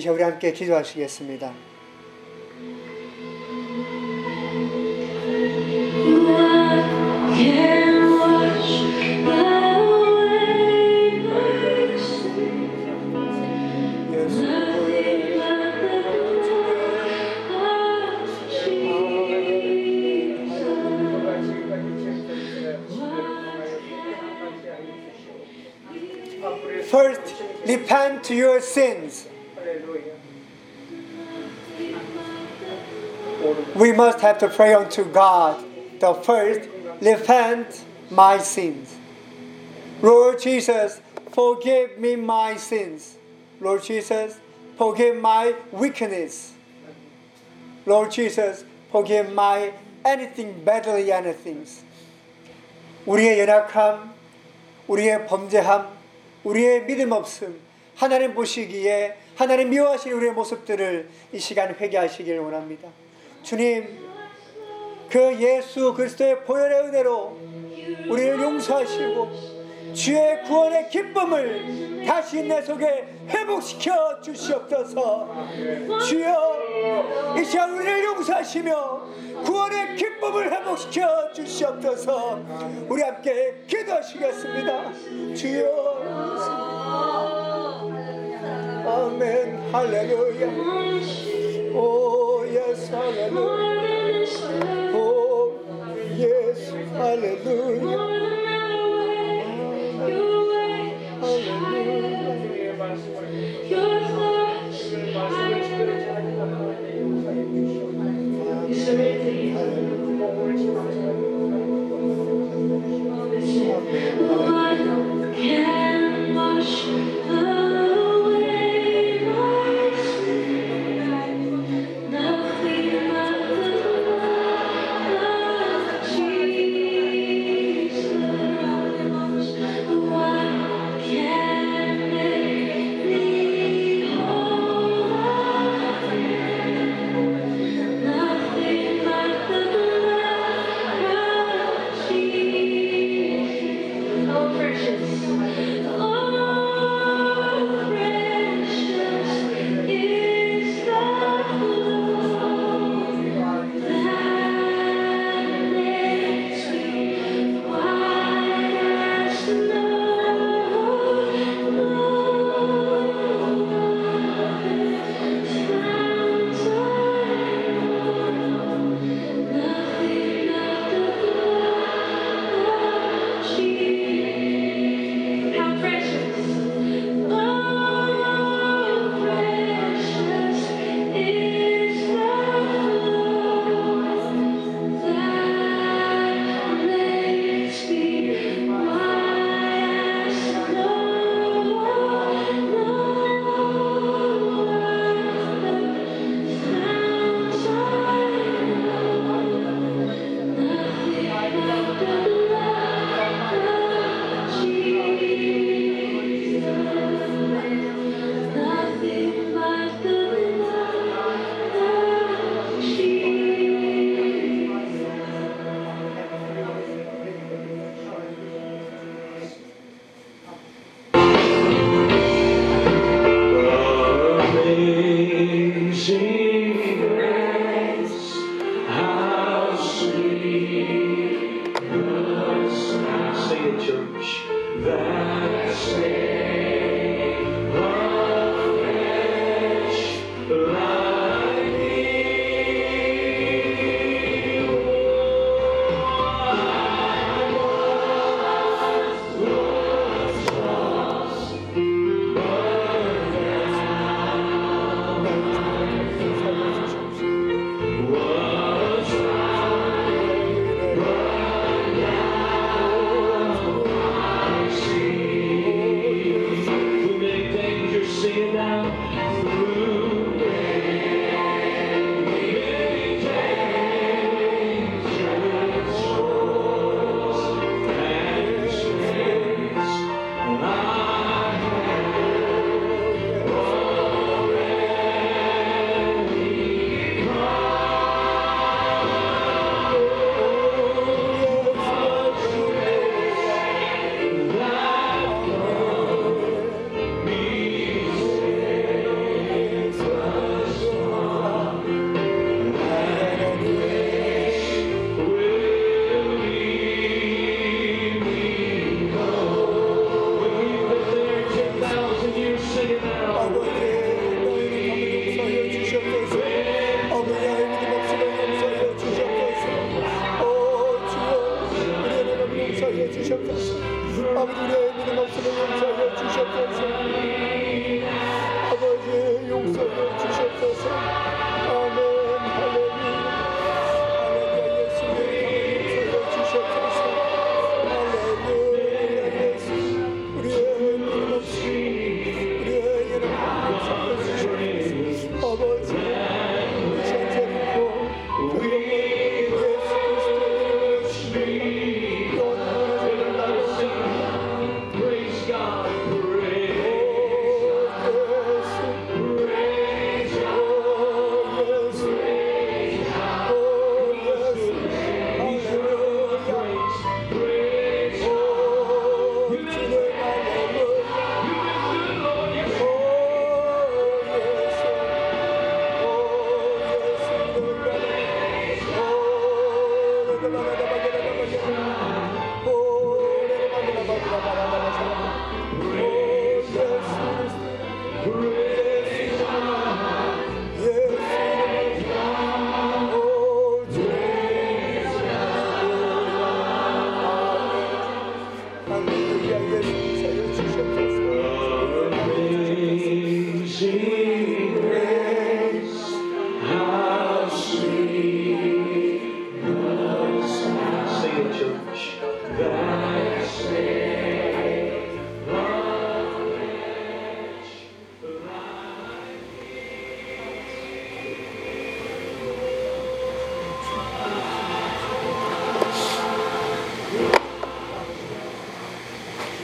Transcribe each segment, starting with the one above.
이제 우리 함께 기도하시겠습니다. Can wash away my sin. Nothing but the blood of Jesus. First, repent your sins. We must have to pray unto God. The first, repent my sins. Lord Jesus, forgive me my sins. Lord Jesus, forgive my weakness. Lord Jesus, forgive my anything, badly anything. 우리의 연약함, 우리의 범죄함, 우리의 믿음 없음, 하나님 보시기에 하나님 미워하시는 우리의 모습들을 이 시간 회개하시기를 원합니다. 주님, 그 예수 그리스도의 보혈의 은혜로 우리를 용서하시고 주의 구원의 기쁨을 다시 내 속에 회복시켜 주시옵소서. 주여, 이 시간 우리를 용서하시며 구원의 기쁨을 회복시켜 주시옵소서. 우리 함께 기도하시겠습니다. 주여. 아멘. 할렐루야. 오 예수 할렐루야. 오 예수 할렐루야. Can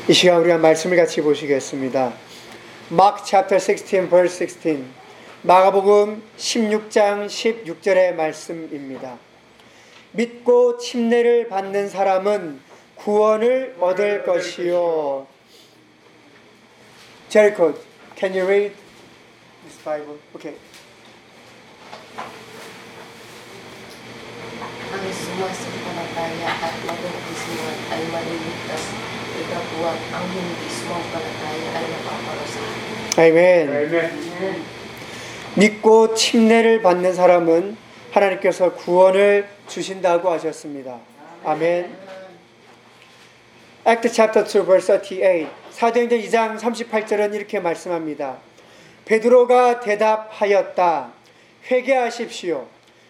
이 시간 우리가 말씀을 같이 보시겠습니다. Mark chapter 16 verse 16. 마가복음 16장 16절의 말씀입니다. 믿고 침례를 받는 사람은 구원을 얻을 것이요. Jericho, can you read this Bible? Okay. Ang sumasampalataya at mabaptisiwan ay maliligtas, ikabuat ang hindi sumampalataya ay napaparusahan. 아멘. 믿고 침례를 받는 사람은 하나님께서 구원을 주신다고 하셨습니다. 아멘. Act chapter 2 verse 38. 사도행전 2장 38절은 이렇게 말씀합니다. 베드로가 대답하였다. 회개하십시오.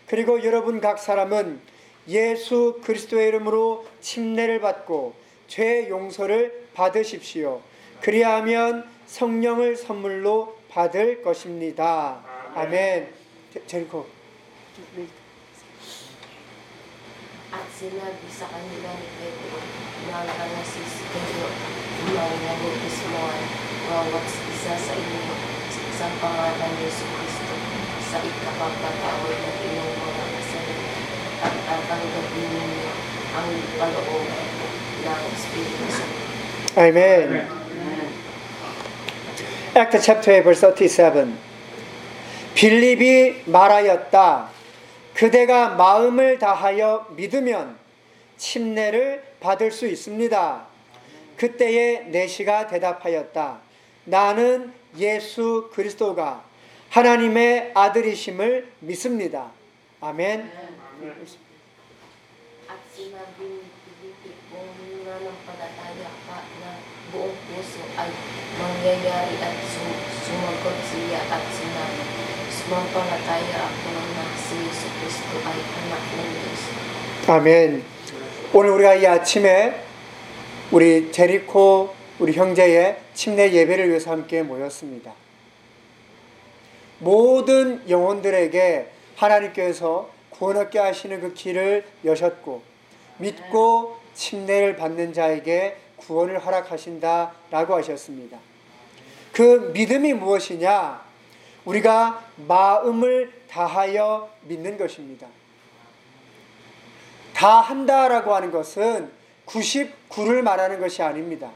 그리고 여러분 각 사람은 예수 그리스도의 이름으로 침례를 받고 죄 용서를 받으십시오. 그리하면 성령을 선물로 받을 것입니다. 아멘. 제- 제리코. At sinabi sa kanila ni Pedro, nang si Pedro, nang nabautismoan, bawat isa sa inyo sa pangalan ni Yesu Kristo sa ikapagpatawad ng inyong mga kasalanan at tatanggapin ninyo ang paloob Santo. 아멘. Act chapter 8 verse 37. 빌립이 말하였다. 그대가 마음을 다하여 믿으면 침례를 받을 수 있습니다. 그때에 내시가 대답하였다. 나는 예수 그리스도가 하나님의 아들이심을 믿습니다. 아멘. Filipe, kung nananampalataya ka na buong puso ay mangyayari at sum- sumagot siya at sinabi, sumampalataya ako na si Yesu Kristo ay anak ng Diyos. 아멘. 오늘 우리가 이 아침에 우리 제리코 우리 형제의 침례 예배를 위해서 함께 모였습니다. 모든 영혼들에게 하나님께서 구원 얻게 하시는 그 길을 여셨고 믿고 침례를 받는 자에게 구원을 허락하신다라고 하셨습니다. 그 믿음이 무엇이냐? 우리가 마음을 다하여 믿는 것입니다. 다 한다라고 하는 것은 99를 말하는 것이 아닙니다.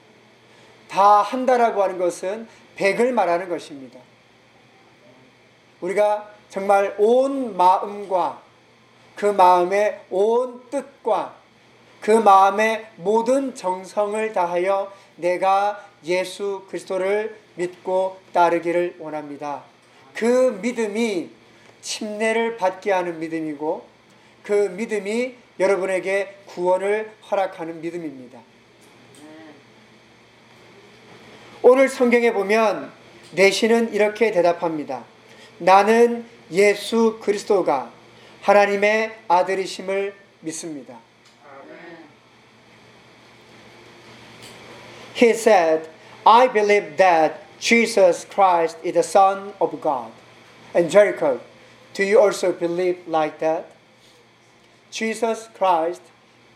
다 한다라고 하는 것은 100을 말하는 것입니다. 우리가 정말 온 마음과 그 마음의 온 뜻과 그 마음의 모든 정성을 다하여 내가 예수 그리스도를 믿고 따르기를 원합니다. 그 믿음이 침례를 받게 하는 믿음이고 그 믿음이 여러분에게 구원을 허락하는 믿음입니다. 오늘 성경에 보면 내시는 이렇게 대답합니다. 나는 예수 그리스도가 하나님의 아들이심을 믿습니다. He said, I believe that Jesus Christ is the Son of God. And Jericho, do you also believe like that? Jesus Christ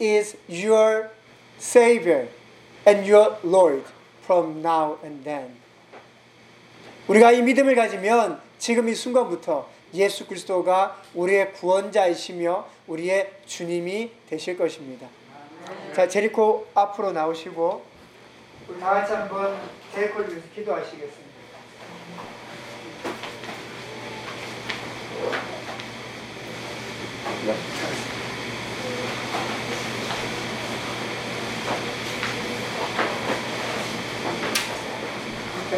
is your Savior and your Lord from now and then. 우리가 이 믿음을 가지면 지금 이 순간부터 예수 그리스도가 우리의 구원자이시며 우리의 주님이 되실 것입니다. 자, 제리코 앞으로 나오시고 우리 다 같이 한번 제리코를 위해서 기도하시겠습니다.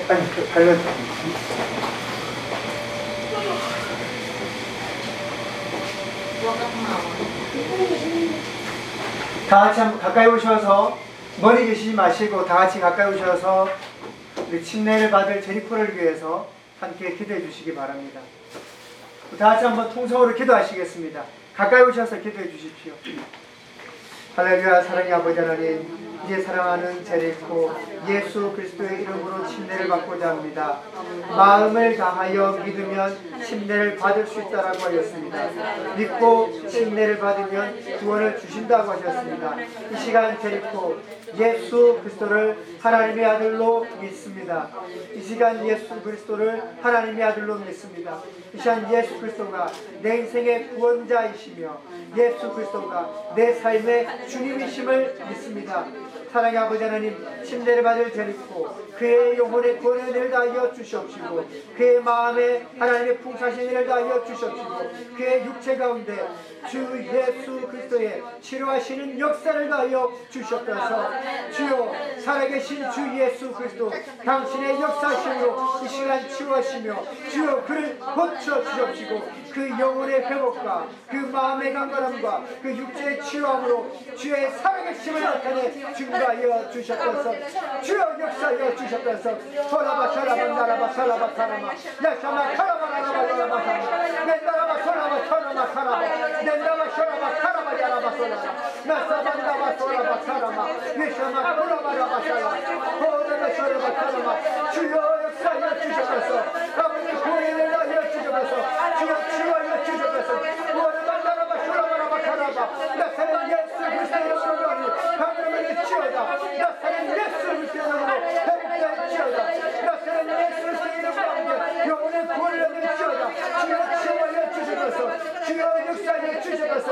아니, 그 발만 다 같이 한번 가까이 오셔서 머리 계시지 마시고 다 같이 가까이 오셔서 우리 침례를 받을 제리코를 위해서 함께 기도해 주시기 바랍니다. 다 같이 한번 통성으로 기도하시겠습니다. 가까이 오셔서 기도해 주십시오. 할렐루야 사랑의 아버지 하나님 이제 사랑하는 제리코 예수 그리스도의 이름으로 침례를 받고자 합니다. 마음을 다하여 믿으면 침례를 받을 수 있다라고 하셨습니다. 믿고 침례를 받으면 구원을 주신다고 하셨습니다. 이 시간 제리코 예수 그리스도를 하나님의 아들로 믿습니다. 이 시간 예수 그리스도를 하나님의 아들로 믿습니다. 이 시간 예수 그리스도가 내 인생의 구원자이시며 예수 그리스도가 내 삶의 주님이심을 믿습니다. 사랑의 아버지 하나님 침례를 받을 제리코 그의 영혼의 권한을 다하여 주시옵시고 그의 마음에 하나님의 풍사신을 다하여 주시옵시고 그의 육체 가운데 주 예수 그리스도의 치료하시는 역사를 다하여 주시옵소서. 주여 살아계신 주 예수 그리스도 당신의 역사심으로 이 시간 치유하시며 주여 그를 고쳐 주시옵시고 그 영혼의 회복과 그 마음의 강건함과 그 육체의 치유함으로 주의 살아계심을 나타내 증거하여 주셨 소서 주여 역사하여 주셨소서 소라바 샤라바 나라바 사라바 사라마 야샤마 카라바 나라바 야라바 사라마 낸다라바 소라바 사라마 카라바 낸다라 샤라바 카라바 야라바 소라마 나사반다바 소라바 사라마 예샤마 코라바라바 사라마 호라바 샤라바 카라마 주여 역사하여 주셨소서 아버지 구원을 하여 주셨소서 주여 치유하여 주셨소서 구원을 나라바 소라바라바 카라바 나사는 예수 그리스도의 이름으로 하나님의 치유다 나사는 예수 그리스도의 이름으로 회복자의 치유다 나사는 예수 그리스도의 이름으로 영혼의 구원을 얻는 치유다 주여 치유하여 주셔서 주여 역사하여 주셔서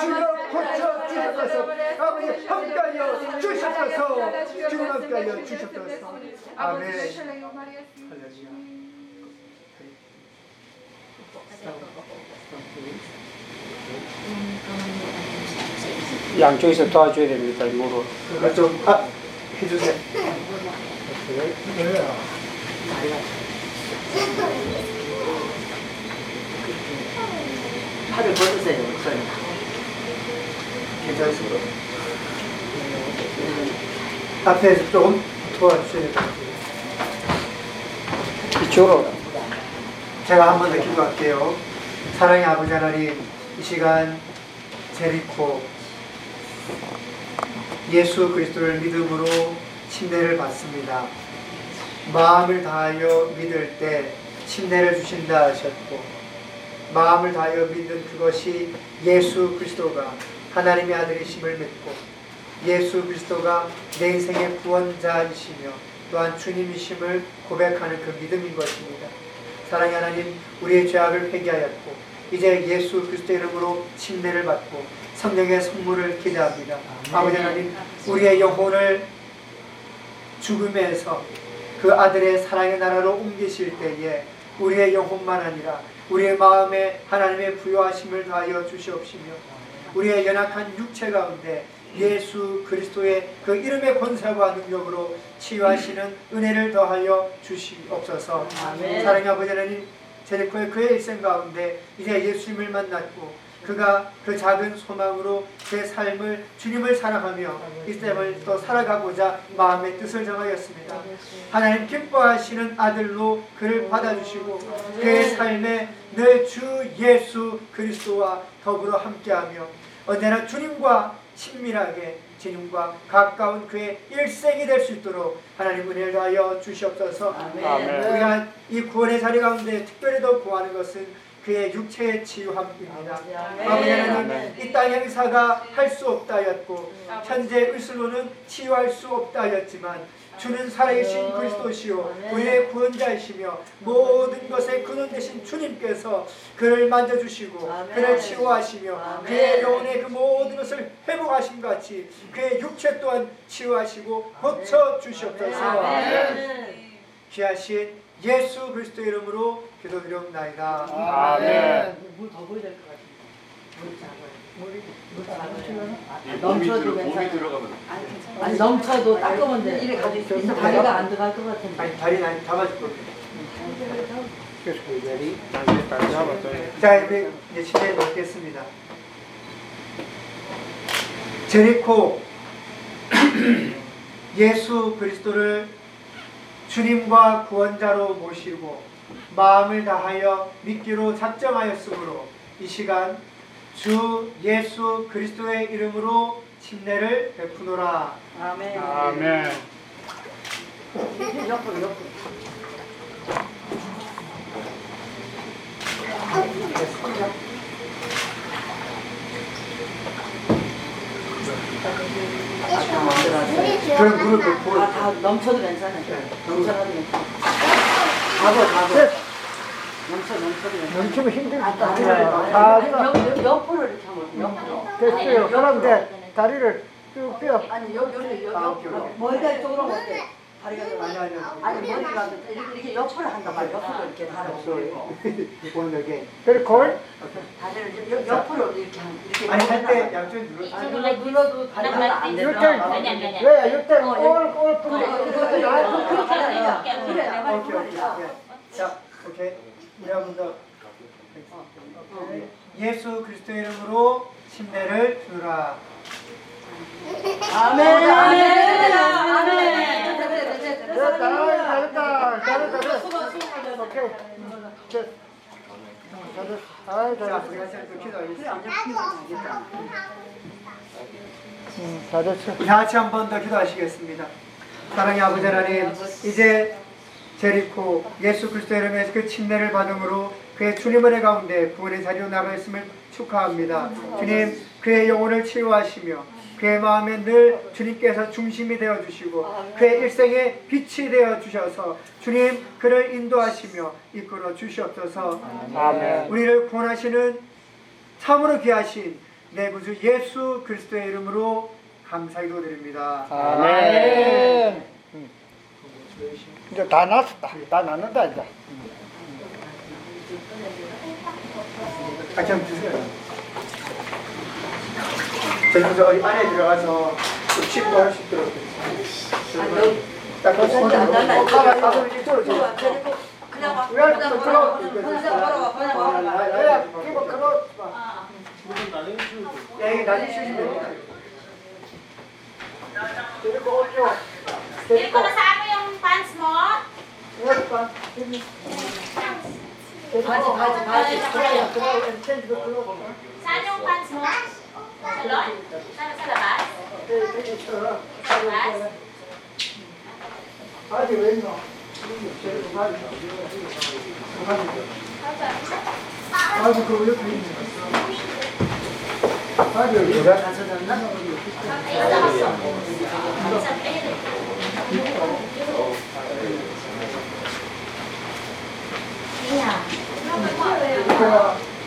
주여 고쳐 주셔서. 아버지 함께하여 주셔서. 주님 함께하여 주셔서. 아멘. 할렐루야. 양쪽에서 도와줘야 됩니다. 그거 좀 아, 해주세요. 팔을 벗으세요, 목사님. 괜찮습니다 앞에서 조금 도와주셔야 같아요 이쪽으로. 제가 한 번 더 기도할게요. 사랑의 아버지 하나님, 이 시간 제리코 예수 그리스도를 믿음으로 침례를 받습니다. 마음을 다하여 믿을 때 침례를 주신다 하셨고 마음을 다하여 믿는 그것이 예수 그리스도가 하나님의 아들이심을 믿고 예수 그리스도가 내 인생의 구원자이시며 또한 주님이심을 고백하는 그 믿음인 것입니다. 사랑의 하나님, 우리의 죄악을 회개하였고 이제 예수 그리스도의 이름으로 침례를 받고 성령의 선물을 기대합니다. 아버지 하나님, 우리의 영혼을 죽음에서 그 아들의 사랑의 나라로 옮기실 때에 우리의 영혼만 아니라 우리의 마음에 하나님의 부여하심을 더하여 주시옵시며 우리의 연약한 육체 가운데 예수 그리스도의 그 이름의 권세와 능력으로 치유하시는 은혜를 더하여 주시옵소서. 사랑의 아버지 하나님, 제리코의 그의 일생 가운데 이제 예수님을 만났고 그가 그 작은 소망으로 제 삶을 주님을 사랑하며 이 삶을 또 살아가고자 마음의 뜻을 정하였습니다. 하나님 기뻐하시는 아들로 그를 받아주시고 그의 삶에 늘 주 예수 그리스도와 더불어 함께하며 언제나 주님과 친밀하게 주님과 가까운 그의 일생이 될 수 있도록 하나님 은혜를 다하여 주시옵소서. 아멘. 우리가 이 구원의 자리 가운데 특별히 더 구하는 것은 그의 육체의 치유함입니다. 아버지 하나님 이 땅의 의사가 할 수 없다 하였고 현재 의술로는 치유할 수 없다 하였지만 주는 살아계신 그리스도시요 우리의 구원자이시며 모든 것의 근원 되신 주님께서 그를 만져주시고 그를 치유하시며 그의 영혼의 그 모든 것을 회복하신 같이 그의 육체 또한 치유하시고 고쳐 주시옵소서. 귀하신 예수 그리스도 이름으로 기도드리옵나이다. 아멘. 물더 보여야 될것 같은데. 물 작아요. 물이 물 작아요. 몸이, 넘쳐도 몸이. 들어가면 아니 넘쳐도 따끔한데 이래 가지고 있어 다리가 안 들어갈 것 같은데. 아니 다리 나 잡아줄 겁니다. 잡았어요. 자 이제 이제 시대에 놓겠습니다. 제리코 예수 그리스도를 주님과 구원자로 모시고 마음을 다하여 믿기로 작정하였으므로 이 시간 주 예수 그리스도의 이름으로 침례를 베푸노라. 아멘. 아멘. 옆으로 옆으로. 아다 만들었어요. 그럼 무릎 꿇고 아 다 넘쳐도 괜찮아요. 넘쳐도 괜찮아. 잡아 잡아. 넘쳐 괜찮아. 넘치면 아, 아니, 옆, 옆, 옆으로 이렇게 하면 옆으로. 됐어요. 그럼 이제 다리를 쭉 펴. 아니 여기 여기 여기. 머리가 이쪽으로 어때? 다리가 좀 아니 아니 아니 머리가 이렇게, 옆으로 한단 말이야. 옆으로 이렇게 하는 거. 오늘게 그리고 다리를 옆- 옆으로 이렇게 한 이렇게 아니 할 한단 때 말이야. 양쪽 눌러. 아, 눌러 눌러도 다리가 안 이럴 된다. 때 왜? 이럴 때 어, 오늘 오늘 어, 풀어. 그거 그렇게 하니까 그래 내 말이 오케이 오케이. 예. 자 오케이. 우리 한번 더. 예수 그리스도의 이름으로 침례를 주라. 아멘. 아멘. 됐다. 잘했다. 잘했다. 잘했다. 오케이. 됐. 잘했어. 아이 자, 잘했어. 음, 잘했어. 다 같이 한 번 더 기도하시겠습니다. 사랑의 아버지 하나님, 이제 제리코 예수 그리스도의 이름에서 그 침례를 받음으로 그의 주님 은혜 가운데 구원의 자리로 나가 있음을 축하합니다. 주님, 그의 영혼을 치유하시며 그의 마음에 늘 주님께서 중심이 되어 주시고 그의 일생에 빛이 되어 주셔서 주님 그를 인도하시며 이끌어 주시옵소서. 아멘. 우리를 구원하시는 참으로 귀하신 내 구주 예수 그리스도의 이름으로 감사히 기도 드립니다. 아멘. 음. 이제 다 났었다. 다 났는다 이제. 같이 한번 드세요. 저 안에 들어가서 좀 씻고 할수 있도록 딱 어디 来来来来来还有几个人呢嗯好的好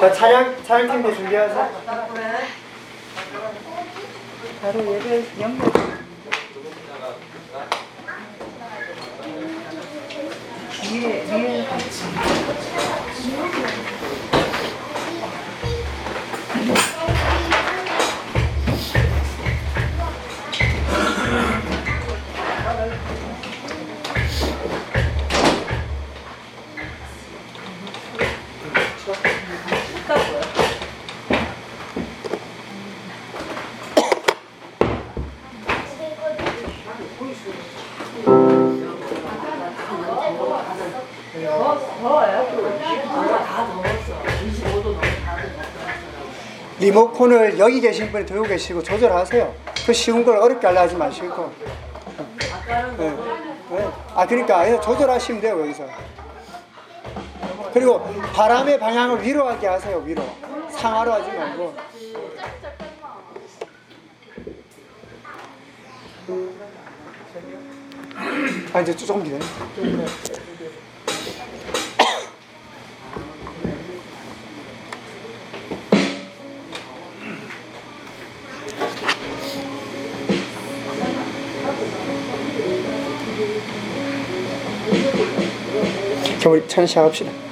자, 차량, 차량팀도 준비하세요. 바로 얘를 연결. 위에 위에 리모컨을 여기 계신 분이 들고 계시고 조절하세요. 그 쉬운 걸 어렵게 하려 하지 마시고. 네. 네. 아 그러니까 예, 조절하시면 돼요 여기서. 그리고 바람의 방향을 위로 하게 하세요 위로. 상하로 하지 말고. 아 이제 조금 기다려. 자, 우리 찬 시작합시다.